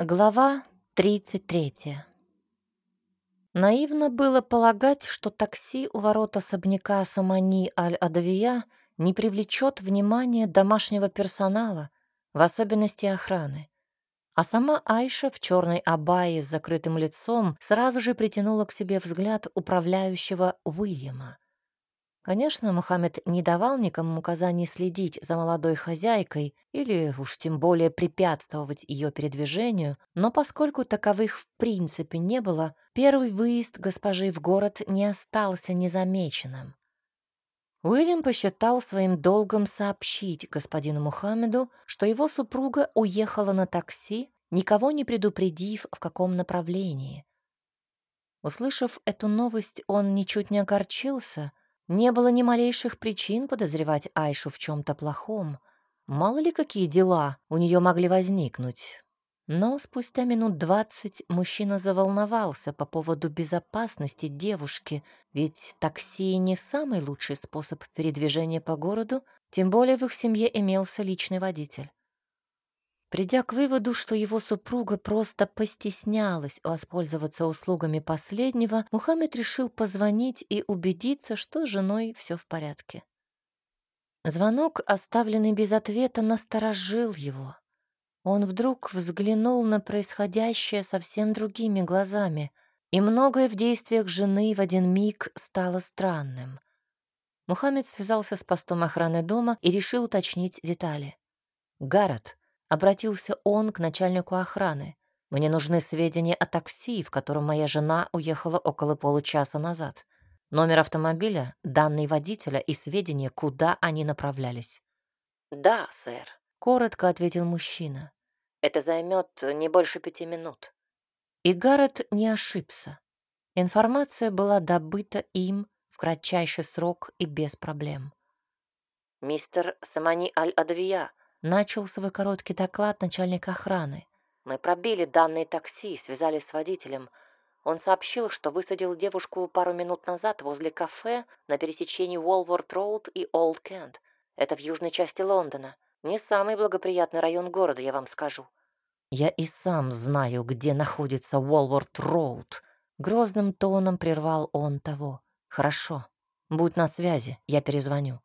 Глава 33. Наивно было полагать, что такси у ворот особняка Самани Аль-Адавия не привлечет внимание домашнего персонала, в особенности охраны. А сама Айша в черной абайе с закрытым лицом сразу же притянула к себе взгляд управляющего Уильяма. Конечно, Мухаммед не давал никому указаний следить за молодой хозяйкой или уж тем более препятствовать ее передвижению, но поскольку таковых в принципе не было, первый выезд госпожи в город не остался незамеченным. Уильям посчитал своим долгом сообщить господину Мухаммеду, что его супруга уехала на такси, никого не предупредив, в каком направлении. Услышав эту новость, он ничуть не огорчился — не было ни малейших причин подозревать Айшу в чем-то плохом. Мало ли какие дела у нее могли возникнуть. Но спустя минут двадцать мужчина заволновался по поводу безопасности девушки, ведь такси не самый лучший способ передвижения по городу, тем более в их семье имелся личный водитель. Придя к выводу, что его супруга просто постеснялась воспользоваться услугами последнего, Мухаммед решил позвонить и убедиться, что с женой все в порядке. Звонок, оставленный без ответа, насторожил его. Он вдруг взглянул на происходящее совсем другими глазами, и многое в действиях жены в один миг стало странным. Мухаммед связался с постом охраны дома и решил уточнить детали. «Гаррет», Обратился он к начальнику охраны. «Мне нужны сведения о такси, в котором моя жена уехала около получаса назад. Номер автомобиля, данные водителя и сведения, куда они направлялись». «Да, сэр», — коротко ответил мужчина. «Это займет не больше пяти минут». И Гаррет не ошибся. Информация была добыта им в кратчайший срок и без проблем. «Мистер Самани Аль-Адвия», Начал свой короткий доклад начальник охраны. «Мы пробили данные такси, связались с водителем. Он сообщил, что высадил девушку пару минут назад возле кафе на пересечении Уолворд-Роуд и Олд Кент. Это в южной части Лондона. Не самый благоприятный район города, я вам скажу». «Я и сам знаю, где находится Уолворд-Роуд», — грозным тоном прервал он того. «Хорошо. Будь на связи, я перезвоню».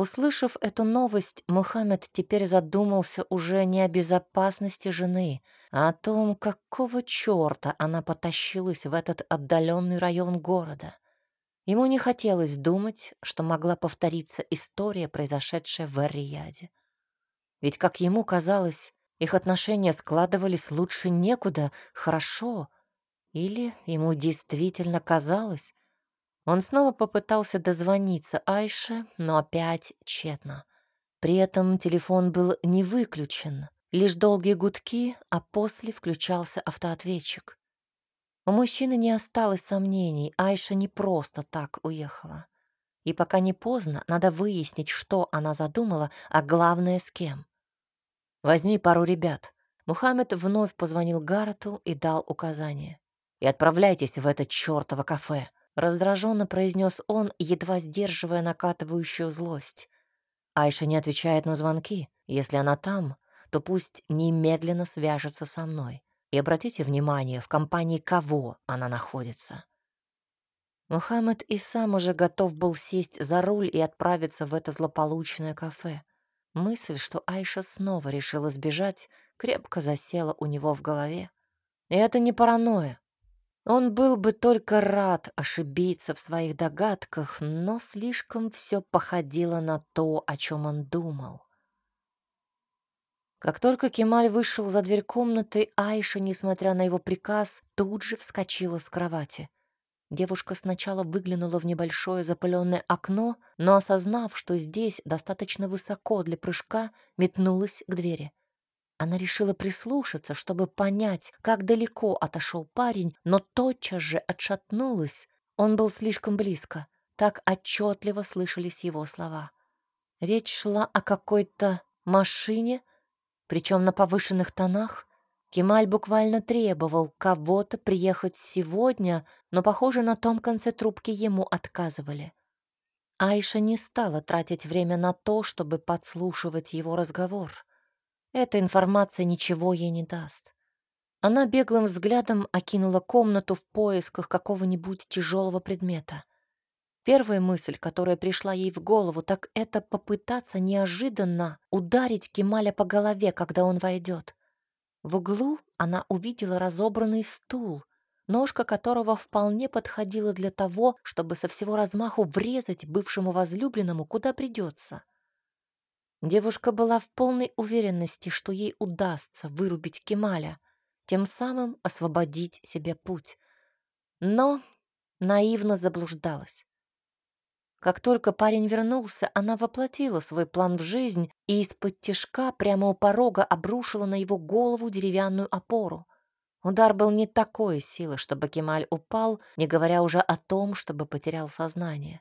Услышав эту новость, Мухаммед теперь задумался уже не о безопасности жены, а о том, какого черта она потащилась в этот отдаленный район города. Ему не хотелось думать, что могла повториться история, произошедшая в Эр-Рияде. Ведь, как ему казалось, их отношения складывались лучше некуда, хорошо. Или ему действительно казалось, он снова попытался дозвониться Айше, но опять тщетно. При этом телефон был не выключен, лишь долгие гудки, а после включался автоответчик. У мужчины не осталось сомнений, Айша не просто так уехала. И пока не поздно, надо выяснить, что она задумала, а главное, с кем. «Возьми пару ребят». Мухаммед вновь позвонил Гаррету и дал указание. «И отправляйтесь в это чёртово кафе. Раздраженно произнес он, едва сдерживая накатывающую злость. Айша не отвечает на звонки. Если она там, то пусть немедленно свяжется со мной. И обратите внимание, в компании кого она находится. Мухаммед и сам уже готов был сесть за руль и отправиться в это злополучное кафе. Мысль, что Айша снова решила сбежать, крепко засела у него в голове. И это не паранойя. Он был бы только рад ошибиться в своих догадках, но слишком все походило на то, о чем он думал. Как только Кемаль вышел за дверь комнаты, Айша, несмотря на его приказ, тут же вскочила с кровати. Девушка сначала выглянула в небольшое запыленное окно, но, осознав, что здесь достаточно высоко для прыжка, метнулась к двери. Она решила прислушаться, чтобы понять, как далеко отошел парень, но тотчас же отшатнулась. Он был слишком близко. Так отчетливо слышались его слова. Речь шла о какой-то машине, причем на повышенных тонах. Кемаль буквально требовал кого-то приехать сегодня, но, похоже, на том конце трубки ему отказывали. Айша не стала тратить время на то, чтобы подслушивать его разговор. Эта информация ничего ей не даст. Она беглым взглядом окинула комнату в поисках какого-нибудь тяжелого предмета. Первая мысль, которая пришла ей в голову, так это попытаться неожиданно ударить Кемаля по голове, когда он войдет. В углу она увидела разобранный стул, ножка которого вполне подходила для того, чтобы со всего размаху врезать бывшему возлюбленному куда придется. Девушка была в полной уверенности, что ей удастся вырубить Кемаля, тем самым освободить себе путь. Но наивно заблуждалась. Как только парень вернулся, она воплотила свой план в жизнь и из-под тишка прямо у порога обрушила на его голову деревянную опору. Удар был не такой силы, чтобы Кемаль упал, не говоря уже о том, чтобы потерял сознание.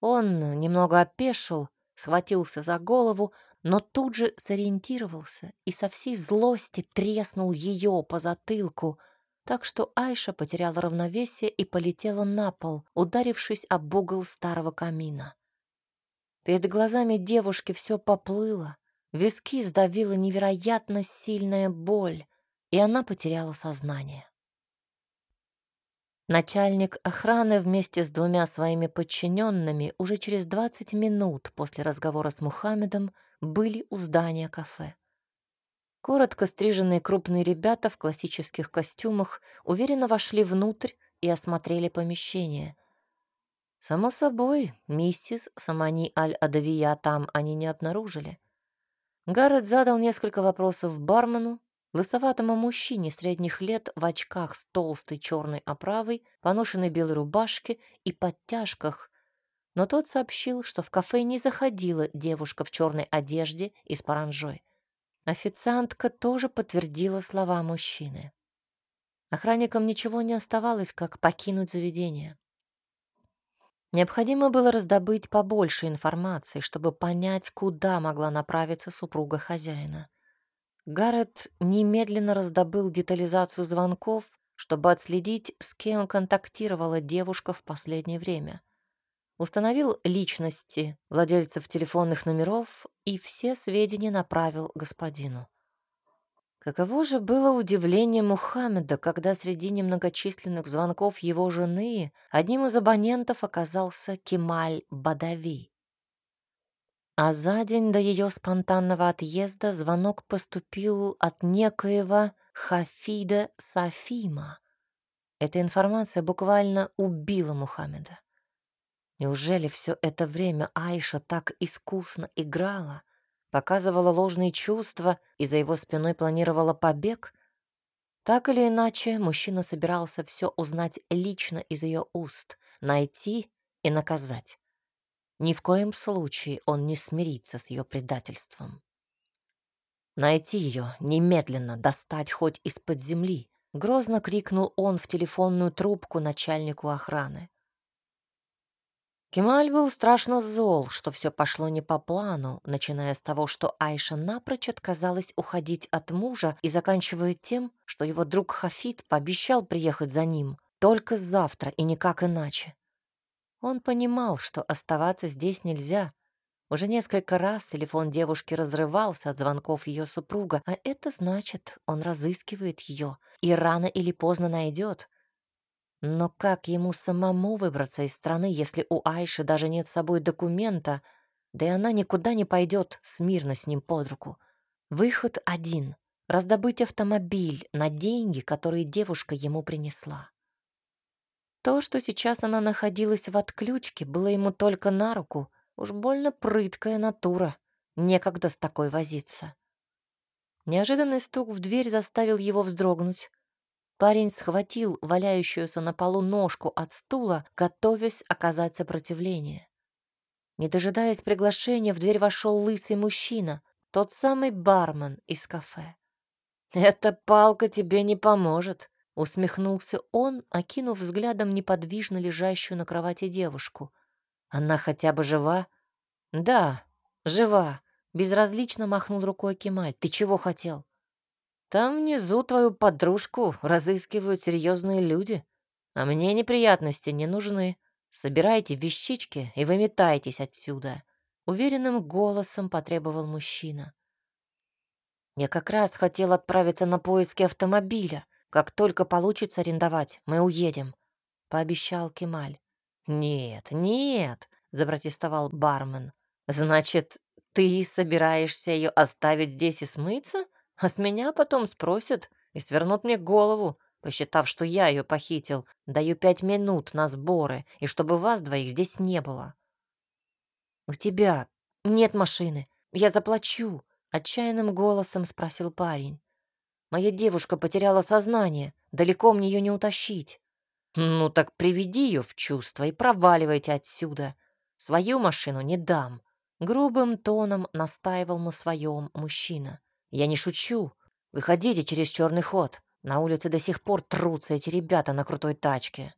Он немного опешил, схватился за голову, но тут же сориентировался и со всей злости треснул ее по затылку, так что Айша потеряла равновесие и полетела на пол, ударившись об угол старого камина. Перед глазами девушки все поплыло, виски сдавила невероятно сильная боль, и она потеряла сознание. Начальник охраны вместе с двумя своими подчиненными уже через 20 минут после разговора с Мухаммедом были у здания кафе. Коротко стриженные крупные ребята в классических костюмах уверенно вошли внутрь и осмотрели помещение. Само собой, миссис Самани Аль-Адавия там они не обнаружили. Гаррет задал несколько вопросов бармену, лысоватому мужчине средних лет в очках с толстой черной оправой, поношенной белой рубашке и подтяжках, но тот сообщил, что в кафе не заходила девушка в черной одежде и с паранжой. Официантка тоже подтвердила слова мужчины. Охранникам ничего не оставалось, как покинуть заведение. Необходимо было раздобыть побольше информации, чтобы понять, куда могла направиться супруга хозяина. Гаррет немедленно раздобыл детализацию звонков, чтобы отследить, с кем контактировала девушка в последнее время. Установил личности владельцев телефонных номеров и все сведения направил господину. Каково же было удивление Мухаммеда, когда среди немногочисленных звонков его жены одним из абонентов оказался Кемаль Бадави. А за день до ее спонтанного отъезда звонок поступил от некоего Хафида Сафима. Эта информация буквально убила Мухаммеда. Неужели все это время Айша так искусно играла, показывала ложные чувства и за его спиной планировала побег? Так или иначе, мужчина собирался все узнать лично из ее уст, найти и наказать. Ни в коем случае он не смирится с ее предательством. «Найти ее, немедленно, достать хоть из-под земли!» — грозно крикнул он в телефонную трубку начальнику охраны. Кемаль был страшно зол, что все пошло не по плану, начиная с того, что Айша напрочь отказалась уходить от мужа и заканчивая тем, что его друг Хафид пообещал приехать за ним только завтра и никак иначе. Он понимал, что оставаться здесь нельзя. Уже несколько раз телефон девушки разрывался от звонков ее супруга, а это значит, он разыскивает ее и рано или поздно найдет. Но как ему самому выбраться из страны, если у Айши даже нет с собой документа, да и она никуда не пойдет смирно с ним под руку? Выход один — раздобыть автомобиль на деньги, которые девушка ему принесла. То, что сейчас она находилась в отключке, было ему только на руку. Уж больно прыткая натура. Некогда с такой возиться. Неожиданный стук в дверь заставил его вздрогнуть. Парень схватил валяющуюся на полу ножку от стула, готовясь оказать сопротивление. Не дожидаясь приглашения, в дверь вошел лысый мужчина, тот самый бармен из кафе. «Эта палка тебе не поможет», Усмехнулся он, окинув взглядом неподвижно лежащую на кровати девушку. Она хотя бы жива? Да, жива. Безразлично махнул рукой Кемаль. Ты чего хотел? Там внизу твою подружку разыскивают серьезные люди. А мне неприятности не нужны. Собирайте вещички и выметайтесь отсюда. Уверенным голосом потребовал мужчина. Я как раз хотел отправиться на поиски автомобиля. Как только получится арендовать, мы уедем», — пообещал Кемаль. «Нет, нет», — запротестовал бармен. «Значит, ты собираешься ее оставить здесь и смыться? А с меня потом спросят и свернут мне голову, посчитав, что я ее похитил. Даю пять минут на сборы, и чтобы вас двоих здесь не было». «У тебя нет машины. Я заплачу», — отчаянным голосом спросил парень. «Моя девушка потеряла сознание. Далеко мне ее не утащить». «Ну так приведи ее в чувство и проваливайте отсюда. Свою машину не дам». Грубым тоном настаивал на своем мужчина. «Я не шучу. Выходите через черный ход. На улице до сих пор трутся эти ребята на крутой тачке».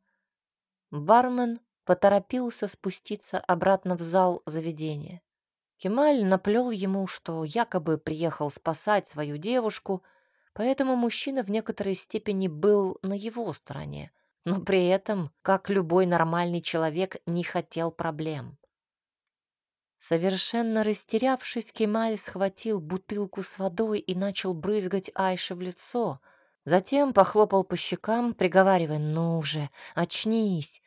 Бармен поторопился спуститься обратно в зал заведения. Кемаль наплел ему, что якобы приехал спасать свою девушку, поэтому мужчина в некоторой степени был на его стороне, но при этом, как любой нормальный человек, не хотел проблем. Совершенно растерявшись, Кемаль схватил бутылку с водой и начал брызгать Айше в лицо. Затем похлопал по щекам, приговаривая «Ну же, очнись!»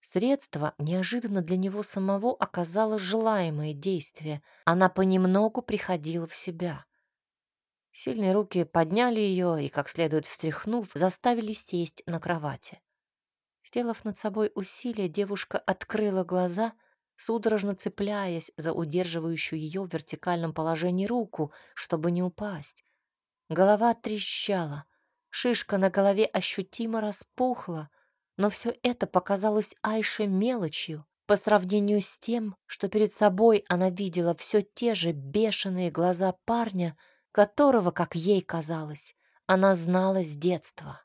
Средство неожиданно для него самого оказало желаемое действие. Она понемногу приходила в себя. Сильные руки подняли ее и, как следует встряхнув, заставили сесть на кровати. Сделав над собой усилие, девушка открыла глаза, судорожно цепляясь за удерживающую ее в вертикальном положении руку, чтобы не упасть. Голова трещала, шишка на голове ощутимо распухла — но все это показалось Айше мелочью по сравнению с тем, что перед собой она видела все те же бешеные глаза парня, которого, как ей казалось, она знала с детства.